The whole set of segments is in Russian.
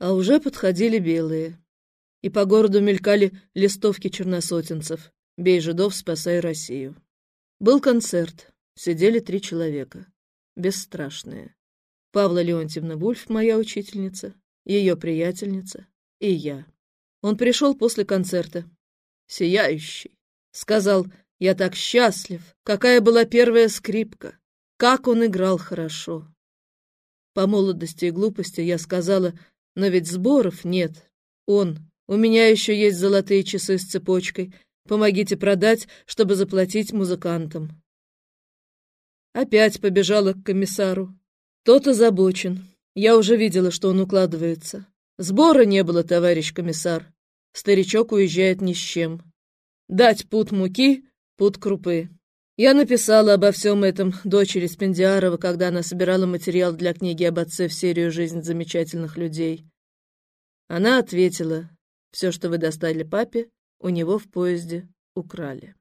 А уже подходили белые. И по городу мелькали листовки черносотенцев. «Бей жидов, спасай Россию». Был концерт. Сидели три человека. Бесстрашные. Павла Леонтьевна Вульф, моя учительница, ее приятельница и я. Он пришел после концерта. Сияющий. Сказал, я так счастлив, какая была первая скрипка, как он играл хорошо. По молодости и глупости я сказала, но ведь сборов нет. Он, у меня еще есть золотые часы с цепочкой, помогите продать, чтобы заплатить музыкантам. Опять побежала к комиссару. Тот озабочен. Я уже видела, что он укладывается. Сбора не было, товарищ комиссар. Старичок уезжает ни с чем. Дать пут муки, пут крупы. Я написала обо всем этом дочери Спендиарова, когда она собирала материал для книги об отце в серию «Жизнь замечательных людей». Она ответила, все, что вы достали папе, у него в поезде украли.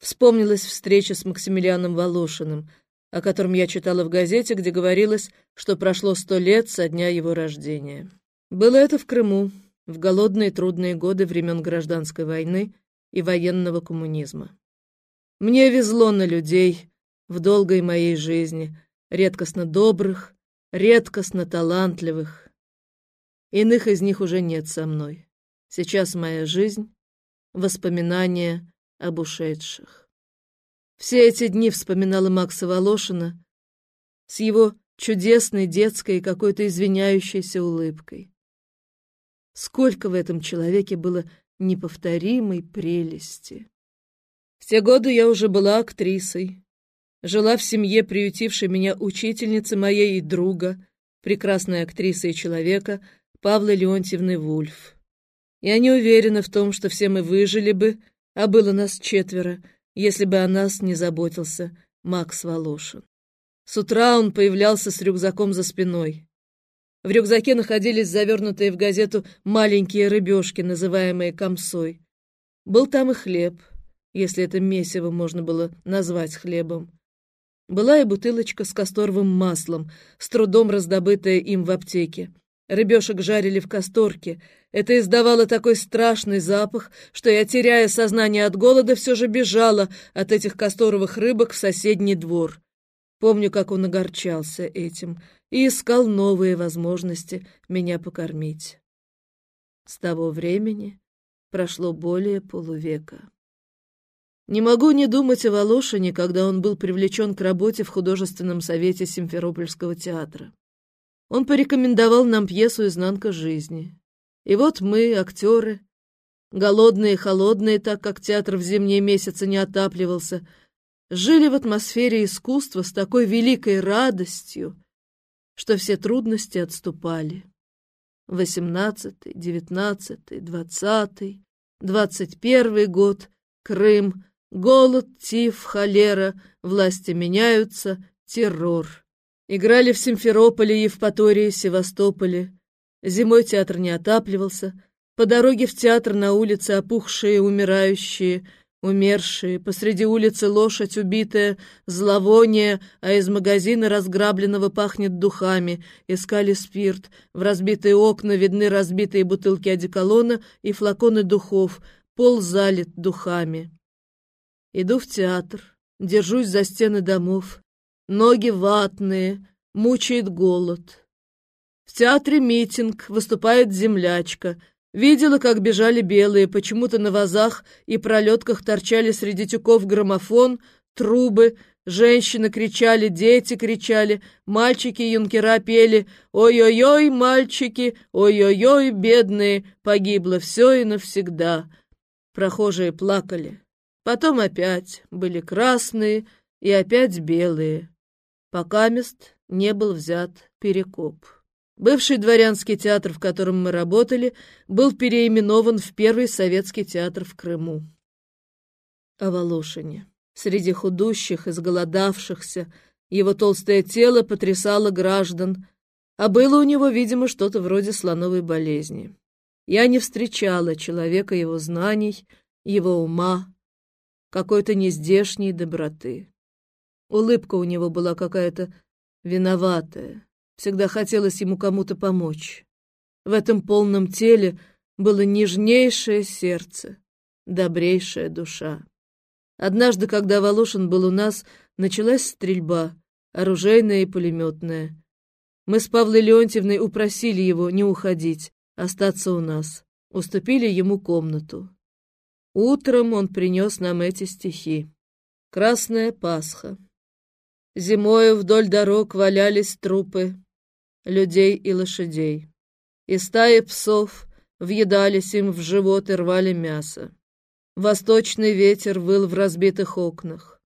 Вспомнилась встреча с Максимилианом Волошиным, о котором я читала в газете, где говорилось, что прошло сто лет со дня его рождения. Было это в Крыму, в голодные трудные годы времен гражданской войны и военного коммунизма. Мне везло на людей в долгой моей жизни, редкостно добрых, редкостно талантливых. Иных из них уже нет со мной. Сейчас моя жизнь — воспоминания об ушедших. Все эти дни вспоминала Макса Волошина с его чудесной детской и какой-то извиняющейся улыбкой. Сколько в этом человеке было неповторимой прелести. В те годы я уже была актрисой. Жила в семье, приютившей меня учительницы моей и друга, прекрасной актрисы и человека Павла Леонтьевны Вульф. Я не уверена в том, что все мы выжили бы, а было нас четверо, если бы о нас не заботился Макс Волошин. С утра он появлялся с рюкзаком за спиной. В рюкзаке находились завернутые в газету маленькие рыбешки, называемые комсой. Был там и хлеб, если это месиво можно было назвать хлебом. Была и бутылочка с касторовым маслом, с трудом раздобытая им в аптеке. Рыбешек жарили в касторке. Это издавало такой страшный запах, что я, теряя сознание от голода, все же бежала от этих касторовых рыбок в соседний двор. Помню, как он огорчался этим и искал новые возможности меня покормить. С того времени прошло более полувека. Не могу не думать о Волошине, когда он был привлечен к работе в художественном совете Симферопольского театра. Он порекомендовал нам пьесу «Изнанка жизни». И вот мы, актеры, голодные и холодные, так как театр в зимние месяцы не отапливался, жили в атмосфере искусства с такой великой радостью, что все трудности отступали. Восемнадцатый, девятнадцатый, двадцатый, двадцать первый год, Крым, голод, тиф, холера, власти меняются, террор. Играли в Симферополе, Евпатории, Севастополе. Зимой театр не отапливался. По дороге в театр на улице опухшие, умирающие, умершие. Посреди улицы лошадь убитая, зловоние, а из магазина разграбленного пахнет духами. Искали спирт. В разбитые окна видны разбитые бутылки одеколона и флаконы духов. Пол залит духами. Иду в театр, держусь за стены домов. Ноги ватные, мучает голод. В театре митинг, выступает землячка. Видела, как бежали белые, почему-то на вазах и пролетках торчали среди тюков граммофон, трубы, женщины кричали, дети кричали, мальчики юнкера пели «Ой-ой-ой, мальчики, ой-ой-ой, бедные, погибло все и навсегда». Прохожие плакали. Потом опять были красные и опять белые пока мест не был взят Перекоп. Бывший дворянский театр, в котором мы работали, был переименован в Первый советский театр в Крыму. О Волошине. Среди худущих, изголодавшихся, его толстое тело потрясало граждан, а было у него, видимо, что-то вроде слоновой болезни. Я не встречала человека его знаний, его ума, какой-то нездешней доброты. Улыбка у него была какая-то виноватая. Всегда хотелось ему кому-то помочь. В этом полном теле было нежнейшее сердце, добрейшая душа. Однажды, когда Волошин был у нас, началась стрельба, оружейная и пулеметная. Мы с Павлой Леонтьевной упросили его не уходить, остаться у нас. Уступили ему комнату. Утром он принес нам эти стихи. Красная Пасха. Зимою вдоль дорог валялись трупы людей и лошадей. И стаи псов въедались им в живот и рвали мясо. Восточный ветер выл в разбитых окнах.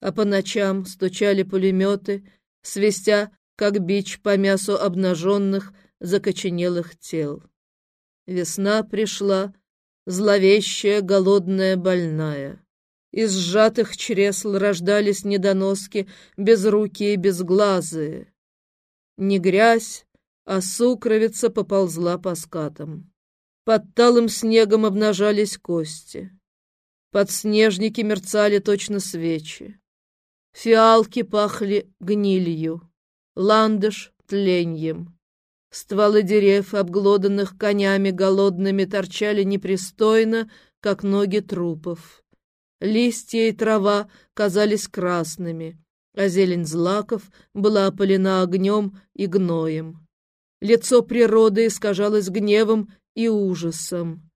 А по ночам стучали пулеметы, свистя, как бич по мясу обнаженных, закоченелых тел. Весна пришла, зловещая, голодная, больная. Из сжатых чресл рождались недоноски, безрукие и безглазые. Не грязь, а сукровица поползла по скатам. Под талым снегом обнажались кости. Подснежники мерцали точно свечи. Фиалки пахли гнилью, ландыш — тленьем. Стволы дерев, обглоданных конями голодными, торчали непристойно, как ноги трупов. Листья и трава казались красными, а зелень злаков была опалена огнем и гноем. Лицо природы искажалось гневом и ужасом,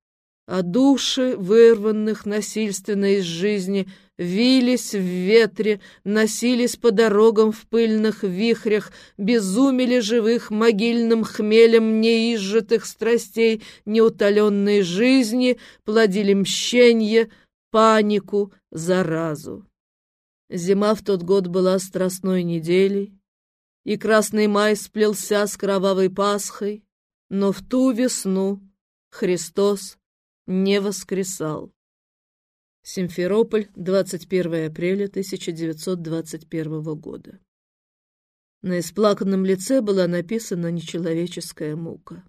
а души, вырванных насильственно из жизни, вились в ветре, носились по дорогам в пыльных вихрях, безумели живых могильным хмелем неизжитых страстей неутоленной жизни, плодили мщенье, панику, заразу. Зима в тот год была страстной неделей, и красный май сплелся с кровавой Пасхой, но в ту весну Христос не воскресал. Симферополь, 21 апреля 1921 года. На исплаканном лице была написана нечеловеческая мука.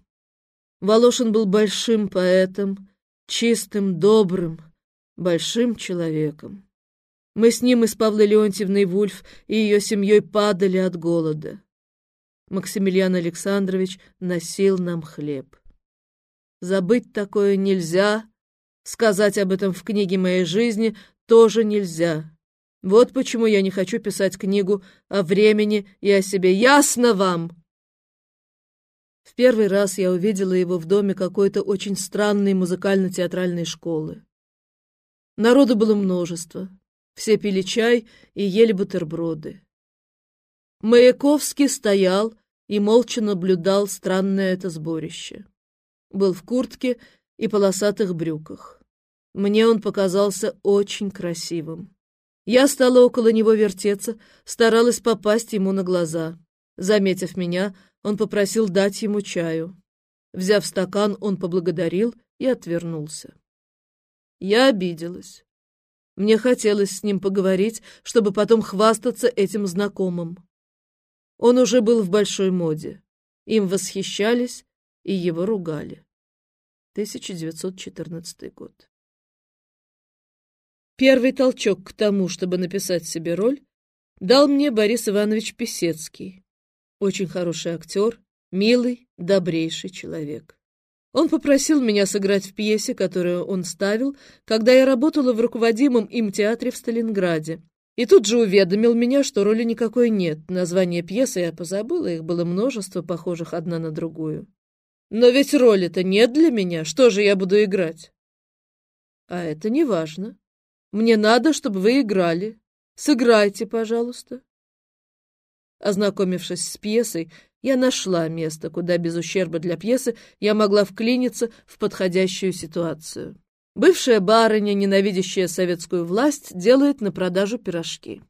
Волошин был большим поэтом, чистым, добрым, большим человеком. Мы с ним и с Павлой Леонтьевной Вульф и ее семьей падали от голода. Максимилиан Александрович носил нам хлеб. Забыть такое нельзя, сказать об этом в книге моей жизни тоже нельзя. Вот почему я не хочу писать книгу о времени и о себе. Ясно вам? В первый раз я увидела его в доме какой-то очень странной музыкально-театральной школы. Народу было множество. Все пили чай и ели бутерброды. Маяковский стоял и молча наблюдал странное это сборище. Был в куртке и полосатых брюках. Мне он показался очень красивым. Я стала около него вертеться, старалась попасть ему на глаза. Заметив меня, он попросил дать ему чаю. Взяв стакан, он поблагодарил и отвернулся. Я обиделась. Мне хотелось с ним поговорить, чтобы потом хвастаться этим знакомым. Он уже был в большой моде. Им восхищались и его ругали. 1914 год. Первый толчок к тому, чтобы написать себе роль, дал мне Борис Иванович Писецкий. Очень хороший актер, милый, добрейший человек. Он попросил меня сыграть в пьесе, которую он ставил, когда я работала в руководимом им театре в Сталинграде. И тут же уведомил меня, что роли никакой нет. Название пьесы я позабыла, их было множество, похожих одна на другую. Но ведь роли-то нет для меня, что же я буду играть? А это не важно. Мне надо, чтобы вы играли. Сыграйте, пожалуйста. Ознакомившись с пьесой, я нашла место, куда без ущерба для пьесы я могла вклиниться в подходящую ситуацию. Бывшая барыня, ненавидящая советскую власть, делает на продажу пирожки.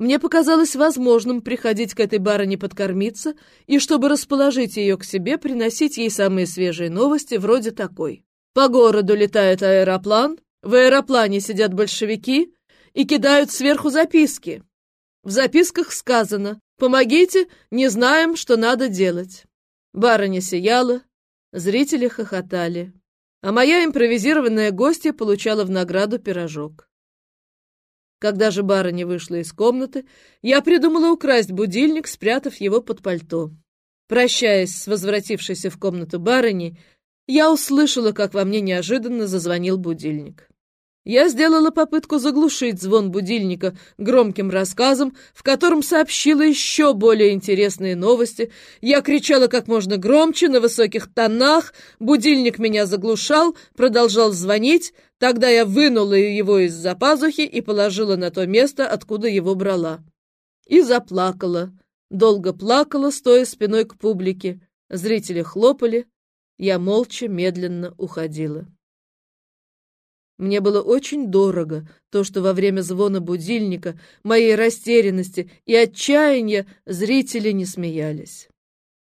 Мне показалось возможным приходить к этой барыне подкормиться и, чтобы расположить ее к себе, приносить ей самые свежие новости, вроде такой. По городу летает аэроплан, в аэроплане сидят большевики и кидают сверху записки. В записках сказано Помогите, не знаем, что надо делать. Барыня сияла, зрители хохотали, а моя импровизированная гостья получала в награду пирожок. Когда же барыня вышла из комнаты, я придумала украсть будильник, спрятав его под пальто. Прощаясь с возвратившейся в комнату барыней, я услышала, как во мне неожиданно зазвонил будильник. Я сделала попытку заглушить звон будильника громким рассказом, в котором сообщила еще более интересные новости. Я кричала как можно громче, на высоких тонах, будильник меня заглушал, продолжал звонить, тогда я вынула его из-за пазухи и положила на то место, откуда его брала. И заплакала, долго плакала, стоя спиной к публике. Зрители хлопали, я молча, медленно уходила. Мне было очень дорого то, что во время звона будильника, моей растерянности и отчаяния зрители не смеялись.